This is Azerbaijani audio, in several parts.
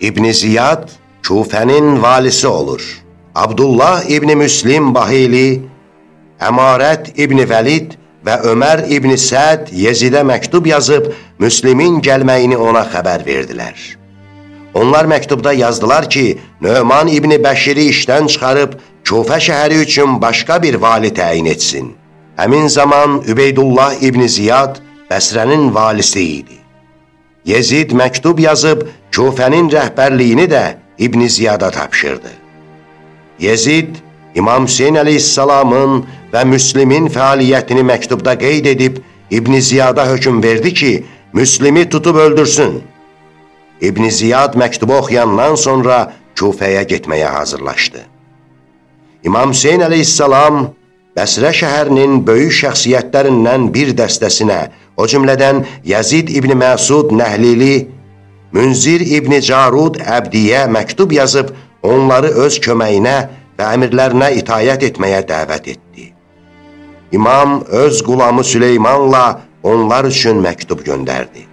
İbn Ziyad Kufənin valisi olur. Abdullah İbni Müslim Bahili, Əmarət İbni Vəlid və Ömər İbni Səd Yezidə məktub yazıb Müslimin gəlməyini ona xəbər verdilər. Onlar məktubda yazdılar ki, Nöman İbni Bəşiri işdən çıxarıb Kufə şəhəri üçün başqa bir vali təyin etsin. Həmin zaman Übeydullah İbni Ziyad Bəsrənin valisi idi. Yezid məktub yazıb Kufənin rəhbərliyini də İbn Ziyada tapşırdı. Yezid, İmam Hüseyin əleyhissalamın və Müslimin fəaliyyətini məktubda qeyd edib, İbn Ziyada hökum verdi ki, Müslimi tutub öldürsün. İbn Ziyad məktubu oxuyandan sonra Kufəyə getməyə hazırlaşdı. İmam Hüseyin əleyhissalam Bəsrə şəhərinin böyük şəxsiyyətlərindən bir dəstəsinə, o cümlədən Yazid İbni Məsud Nəhlili, Münzir İbni Carud Əbdiyə məktub yazıb, onları öz köməyinə və əmirlərinə itayət etməyə dəvət etdi. İmam öz qulamı Süleymanla onlar üçün məktub göndərdi.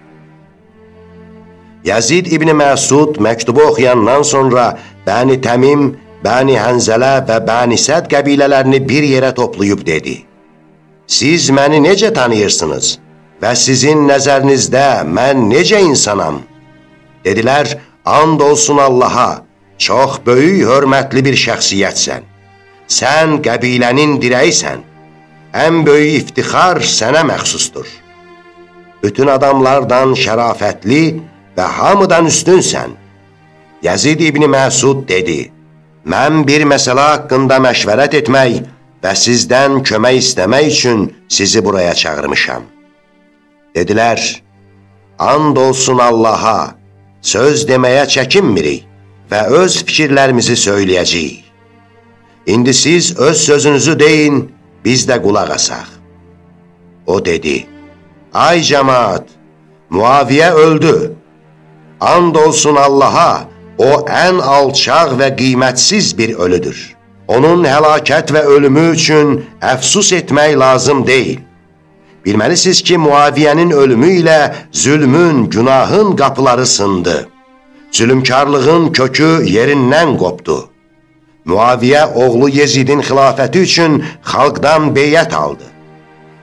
Yazid İbni Məsud məktubu oxuyandan sonra Bəni Təmim Bəni Hənzələ və Bəni Səd qəbilələrini bir yerə toplayıb dedi. Siz məni necə tanıyırsınız və sizin nəzərinizdə mən necə insanam? Dedilər, and olsun Allaha, çox böyük, hörmətli bir şəxsiyyətsən. Sən qəbilənin dirəyisən. Ən böyük iftixar sənə məxsusdur. Bütün adamlardan şərafətli və hamıdan üstünsən. Yazid İbni Məsud dedi, Mən bir məsələ haqqında məşvərət etmək və sizdən kömək istəmək üçün sizi buraya çağırmışam. Dedilər, and olsun Allaha, söz deməyə çəkinmirik və öz fikirlərimizi söyləyəcəyik. İndi siz öz sözünüzü deyin, biz də qulaq asaq. O dedi, ay cəmaat, Muaviyə öldü, and olsun Allaha, O ən alçaq və qiymətsiz bir ölüdür. Onun həlakət və ölümü üçün əfsus etmək lazım deyil. Bilməlisiniz ki, Muaviyyənin ölümü ilə zülmün, günahın qapıları sındı. Zülümkarlığın kökü yerindən qopdu. Muaviyyə oğlu Yezidin xilafəti üçün xalqdan beyyət aldı.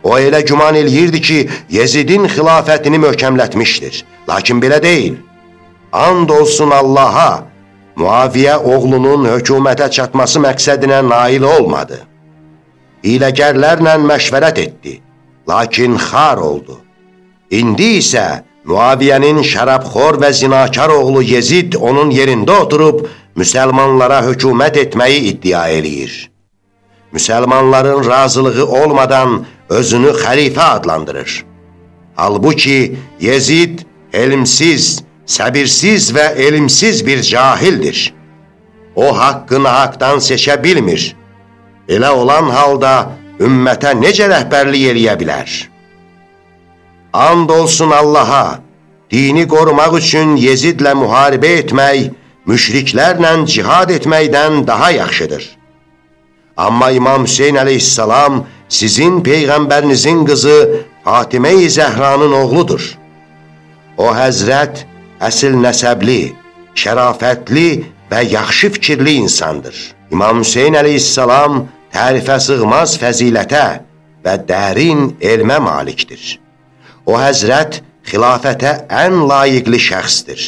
O elə güman eləyirdi ki, Yezidin xilafətini möhkəmlətmişdir. Lakin belə deyil. And olsun Allaha, Muaviyə oğlunun hökumətə çatması məqsədinə nail olmadı. Hiləgərlərlə məşvərət etdi, lakin xar oldu. İndi isə Muaviyənin şərabxor və zinakar oğlu Yezid onun yerində oturub müsəlmanlara hökumət etməyi iddia eləyir. Müsəlmanların razılığı olmadan özünü xəlifə adlandırır. Halbuki Yezid elmsiz, səbirsiz və elimsiz bir cahildir. O haqqını haqdan seçə bilmir. Elə olan halda ümmətə necə rəhbərlik eləyə bilər? And olsun Allaha, dini qorumaq üçün Yezidlə müharibə etmək, müşriklərlə cihad etməkdən daha yaxşıdır. Amma İmam Hüseyin əleyhissalam sizin Peyğəmbərinizin qızı Fatimə-i Zəhranın oğludur. O həzrət əsil nəsəbli, şərafətli və yaxşı fikirli insandır. İmam Hüseyin əleyhissalam tərifə sığmaz fəzilətə və dərin elmə malikdir. O həzrət xilafətə ən layiqli şəxsdir.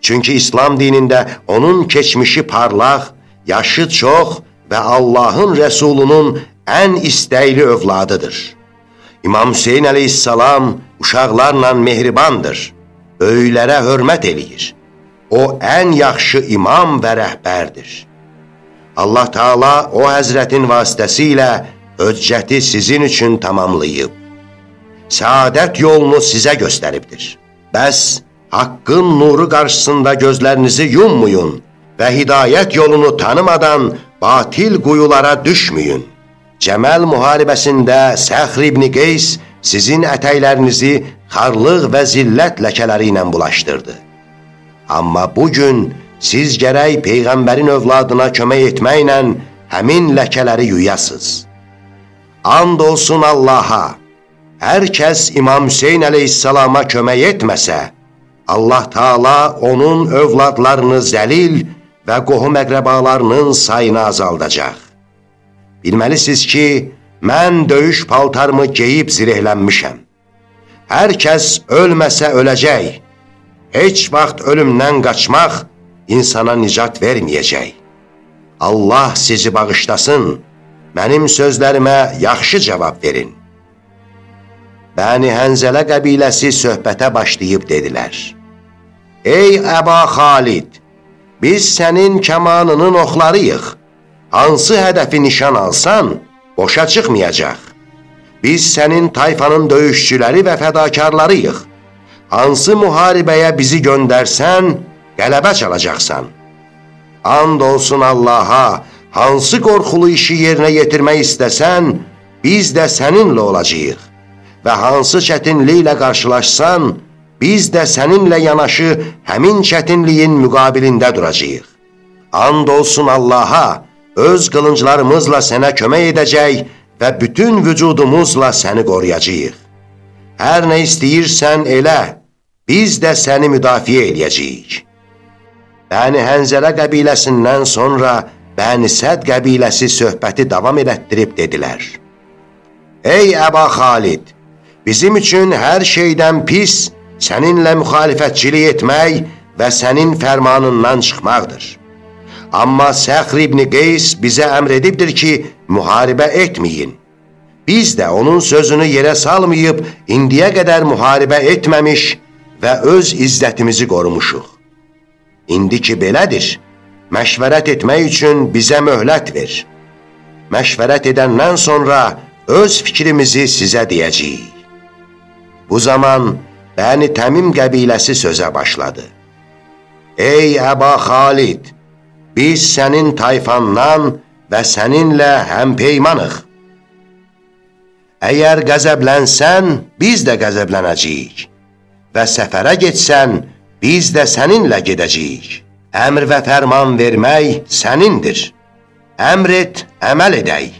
Çünki İslam dinində onun keçmişi parlaq, yaşı çox və Allahın rəsulunun ən istəkli övladıdır. İmam Hüseyin əleyhissalam uşaqlarla mehribandır öylərə hörmət eləyir. O, ən yaxşı imam və rəhbərdir. Allah Taala o həzrətin vasitəsilə höccəti sizin üçün tamamlayıb. Səadət yolunu sizə göstəribdir. Bəs, haqqın nuru qarşısında gözlərinizi yummuyun və hidayət yolunu tanımadan batil quyulara düşməyin. Cəməl müharibəsində Səxr ibn Qeys sizin ətəklərinizi xarlıq və zillət ləkələri ilə bulaşdırdı. Amma bugün siz gərək Peyğəmbərin övladına kömək etməklə həmin ləkələri yuyasız. And olsun Allaha, hər kəs İmam Hüseyin əleyhissalama kömək etməsə, Allah Taala onun övladlarını zəlil və qohum əqrəbalarının sayını azaldacaq. Bilməlisiniz ki, mən döyüş paltarımı geyib zirehlənmişəm. Hər kəs ölməsə öləcək. Heç vaxt ölümdən qaçmaq insana nicat verməyəcək. Allah sizi bağışlasın, mənim sözlərimə yaxşı cavab verin. Bəni Hənzələ qəbiləsi söhbətə başlayıb dedilər. Ey Əba Xalid, biz sənin kəmanının oxlarıyıq. Hansı hədəfi nişan alsan, boşa çıxmayacaq. Biz sənin tayfanın döyüşçüləri və fədakarlarıyıq. Hansı müharibəyə bizi göndərsən, qələbə çalacaqsan. And olsun Allaha, hansı qorxulu işi yerinə yetirmək istəsən, biz də səninlə olacaq. Və hansı çətinliklə qarşılaşsan, biz də səninlə yanaşı həmin çətinliyin müqabilində duracaq. And olsun Allaha, öz qılınclarımızla sənə kömək edəcək və bütün vücudumuzla səni qoruyacaq. Hər nə istəyirsən elə, biz də səni müdafiə eləyəcəyik. Bəni Hənzələ qəbiləsindən sonra Bəni Səd qəbiləsi söhbəti davam elətdirib dedilər. Ey Əba Xalid, bizim üçün hər şeydən pis səninlə müxalifətçilik etmək və sənin fərmanından çıxmaqdır. Amma Səxr ibn Qeys bizə əmr edibdir ki, müharibə etməyin. Biz də onun sözünü yerə salmayıb, indiyə qədər müharibə etməmiş və öz izzətimizi qorumuşuq. İndi ki belədir, məşvərət etmək üçün bizə möhlət ver. Məşvərət edəndən sonra öz fikrimizi sizə deyəcəyik. Bu zaman Bəni Təmim qəbiləsi sözə başladı. Ey Əba Xalid, biz sənin tayfandan və səninlə həm peymanıq. Əgər qəzəblənsən, biz də qəzəblənəcəyik və səfərə getsən, biz də səninlə gedəcəyik. Əmr və fərman vermək sənindir. Əmr et, əməl edək.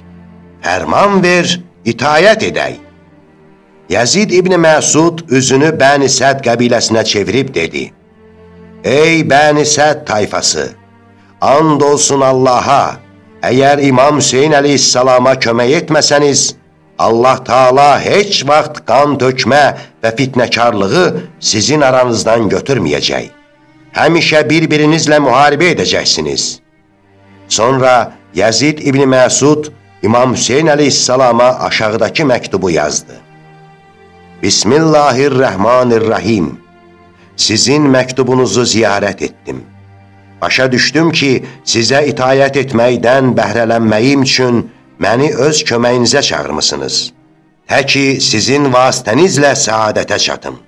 Fərman ver, itayət edək. Yazid İbni Məsud üzünü Bəni Səd qəbiləsinə çevirib dedi. Ey Bəni Səd tayfası, and olsun Allaha, əgər İmam Hüseyin əleyhissalama kömək etməsəniz, Allah Taala heç vaxt qan tökmə və fitnəkarlığı sizin aranızdan götürməyəcək. Həmişə bir-birinizlə müharibə edəcəksiniz. Sonra Yazid İbni Məsud İmam Hüseyin əleyhissalama aşağıdakı məktubu yazdı. Bismillahirrahmanirrahim. Sizin məktubunuzu ziyarət etdim. Başa düşdüm ki, sizə itayət etməkdən bəhrələnməyim üçün məni öz köməyinizə çağırmısınız. Təki sizin vasitənizlə səadətə çatım.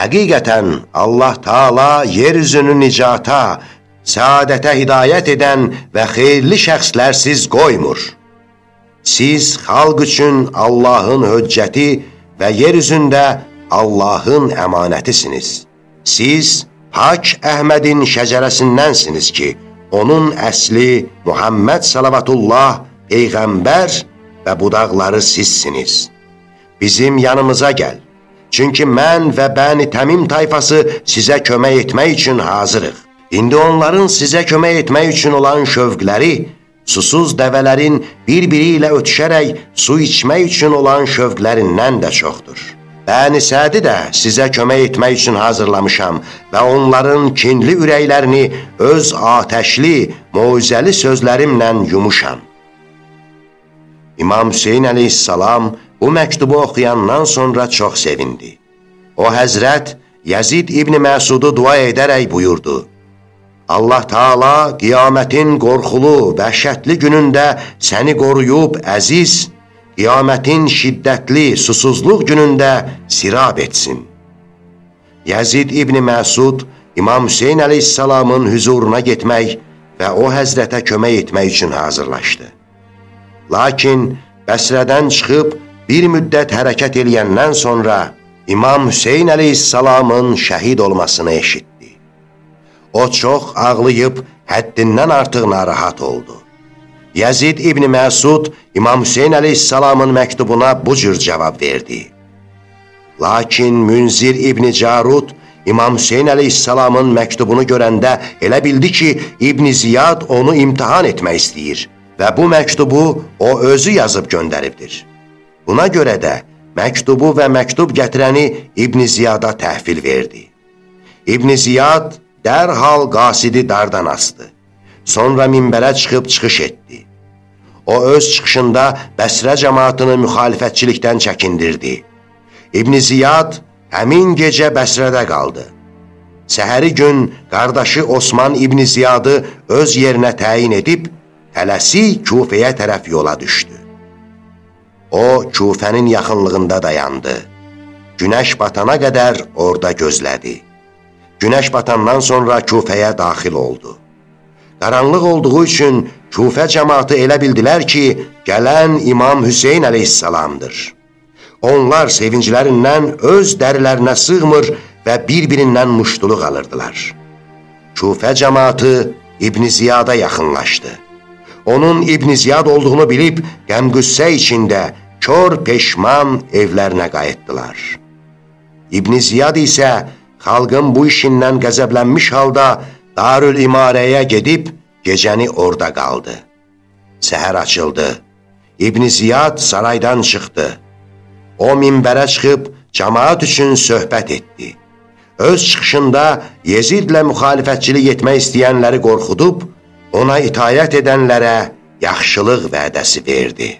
Həqiqətən Allah Taala yer üzünü nicata, səadətə hidayət edən və xeyirli şəxslərsiz qoymur. Siz xalq üçün Allahın höccəti və yer üzündə Allahın əmanətisiniz. Siz Hak Əhmədin şəcərəsindənsiniz ki, onun əsli Muhammed salavatullah Peyğəmbər və budaqları sizsiniz. Bizim yanımıza gəl. Çünki mən və Bəni Təmim tayfası sizə kömək etmək üçün hazırıq. İndi onların sizə kömək etmək üçün olan şövqləri, susuz dəvələrin bir-biri ilə ötüşərək su içmək üçün olan şövqlərindən də çoxdur. Bəni Sədi də sizə kömək etmək üçün hazırlamışam və onların kinli ürəklərini öz atəşli, moizəli sözlərimlə yumuşam. İmam Hüseyin əleyhissalam bu məktubu oxuyandan sonra çox sevindi. O həzrət Yazid İbni Məsudu dua edərək buyurdu. Allah Taala qiyamətin qorxulu, vəhşətli günündə səni qoruyub əziz, qiyamətin şiddətli, susuzluq günündə sirab etsin. Yazid İbni Məsud İmam Hüseyin əleyhissalamın hüzuruna getmək və o həzrətə kömək etmək üçün hazırlaşdı. Lakin Bəsrədən çıxıb bir müddət hərəkət eləyəndən sonra İmam Hüseyin əleyhissalamın şəhid olmasını eşitdi. O çox ağlayıb həddindən artıq narahat oldu. Yazid İbni Məsud İmam Hüseyin əleyhissalamın məktubuna bu cür cavab verdi. Lakin Münzir İbni Carud İmam Hüseyin əleyhissalamın məktubunu görəndə elə bildi ki, İbn Ziyad onu imtihan etmək istəyir və bu məktubu o özü yazıb göndəribdir. Buna görə də məktubu və məktub gətirəni İbn Ziyada təhvil verdi. İbn Ziyad dərhal qasidi dardan astı. Sonra minbərə çıxıb çıxış etdi. O öz çıxışında Bəsrə cəmaatını müxalifətçilikdən çəkindirdi. İbn Ziyad həmin gecə Bəsrədə qaldı. Səhəri gün qardaşı Osman İbn Ziyadı öz yerinə təyin edib, tələsi Kufəyə tərəf yola düşdü. O, Kufənin yaxınlığında dayandı. Günəş batana qədər orada gözlədi. Günəş batandan sonra Kufəyə daxil oldu. Qaranlıq olduğu üçün Kufə cəmatı elə bildilər ki, gələn İmam Hüseyin əleyhissalamdır. Onlar sevinclərindən öz dərilərinə sığmır və bir-birindən muşduluq alırdılar. Kufə cəmatı İbn Ziyada yaxınlaşdı. Onun İbn Ziyad olduğunu bilib, qəm-qüssə içində kör peşman evlərinə qayıtdılar. İbn Ziyad isə xalqın bu işindən qəzəblənmiş halda Darül İmarəyə gedib gecəni orada qaldı. Səhər açıldı. İbn Ziyad saraydan çıxdı. O minbərə çıxıb cəmaat üçün söhbət etdi. Öz çıxışında Yezidlə müxalifətçilik etmək istəyənləri qorxudub, ona itayət edənlərə yaxşılıq vədəsi verdi.